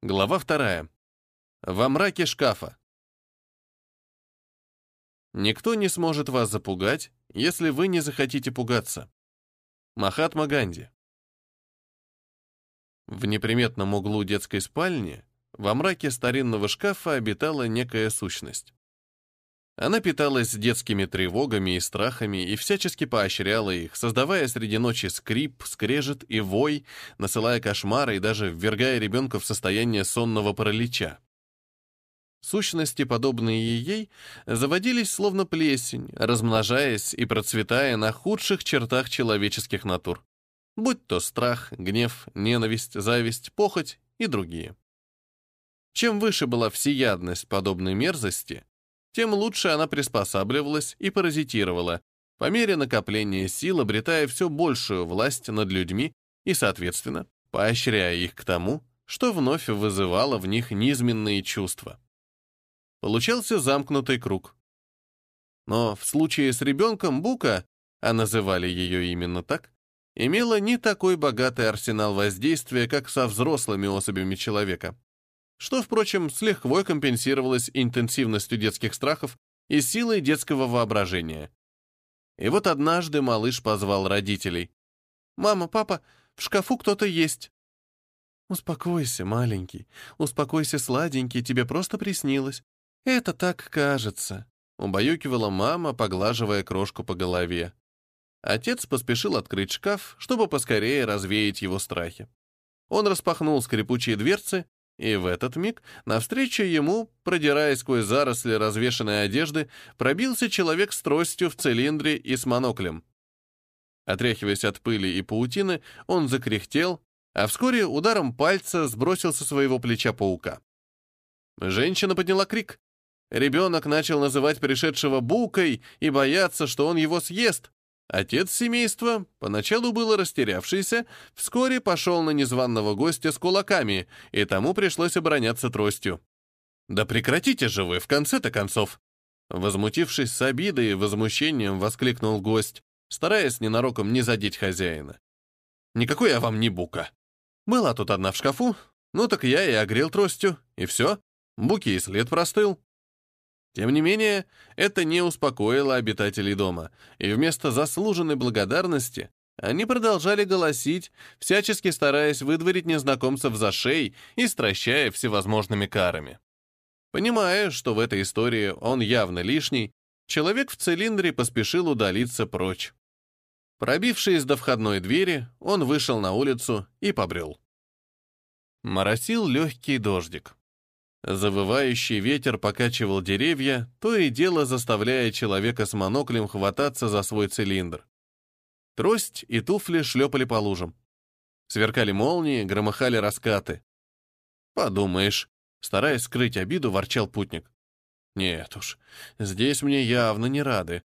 Глава вторая. Во мраке шкафа. Никто не сможет вас запугать, если вы не захотите пугаться. Махатма Ганди. В неприметном углу детской спальни во мраке старинного шкафа обитала некая сущность. Она питалась детскими тревогами и страхами и всячески поощряла их, создавая среди ночи скрип, скрежет и вой, насылая кошмары и даже ввергая ребенка в состояние сонного паралича. Сущности, подобные ей, заводились словно плесень, размножаясь и процветая на худших чертах человеческих натур, будь то страх, гнев, ненависть, зависть, похоть и другие. Чем выше была всеядность подобной мерзости, тем лучше она приспосабливалась и паразитировала, по мере накопления сил обретая все большую власть над людьми и, соответственно, поощряя их к тому, что вновь вызывало в них низменные чувства. Получался замкнутый круг. Но в случае с ребенком Бука, а называли ее именно так, имела не такой богатый арсенал воздействия, как со взрослыми особями человека что, впрочем, с лихвой компенсировалось интенсивностью детских страхов и силой детского воображения. И вот однажды малыш позвал родителей. «Мама, папа, в шкафу кто-то есть». «Успокойся, маленький, успокойся, сладенький, тебе просто приснилось. Это так кажется», — убаюкивала мама, поглаживая крошку по голове. Отец поспешил открыть шкаф, чтобы поскорее развеять его страхи. Он распахнул скрипучие дверцы и в этот миг навстречу ему, продираясь сквозь заросли развешанной одежды, пробился человек с тростью в цилиндре и с моноклем. Отряхиваясь от пыли и паутины, он закряхтел, а вскоре ударом пальца сбросил со своего плеча паука. Женщина подняла крик. Ребенок начал называть пришедшего букой и бояться, что он его съест. Отец семейства, поначалу было растерявшийся, вскоре пошел на незваного гостя с кулаками, и тому пришлось обороняться тростью. «Да прекратите же вы, в конце-то концов!» Возмутившись с обидой и возмущением, воскликнул гость, стараясь ненароком не задеть хозяина. «Никакой я вам не бука. Была тут одна в шкафу, ну так я и огрел тростью, и все. Буки и след простыл. Тем не менее, это не успокоило обитателей дома, и вместо заслуженной благодарности они продолжали голосить, всячески стараясь выдворить незнакомцев за шеи и стращая всевозможными карами. Понимая, что в этой истории он явно лишний, человек в цилиндре поспешил удалиться прочь. Пробившись до входной двери, он вышел на улицу и побрел. Моросил легкий дождик. Завывающий ветер покачивал деревья, то и дело заставляя человека с моноклем хвататься за свой цилиндр. Трость и туфли шлепали по лужам. Сверкали молнии, громыхали раскаты. «Подумаешь», — стараясь скрыть обиду, ворчал путник. «Нет уж, здесь мне явно не рады.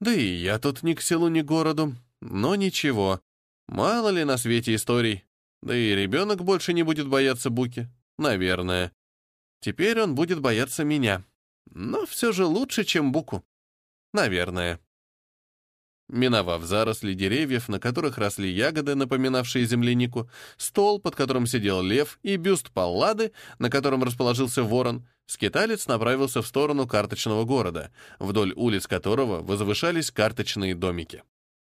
Да и я тут ни к селу, ни к городу. Но ничего, мало ли на свете историй. Да и ребенок больше не будет бояться Буки. Наверное. Теперь он будет бояться меня. Но все же лучше, чем Буку. Наверное. Миновав заросли деревьев, на которых росли ягоды, напоминавшие землянику, стол, под которым сидел лев, и бюст Паллады, на котором расположился ворон, скиталец направился в сторону карточного города, вдоль улиц которого возвышались карточные домики.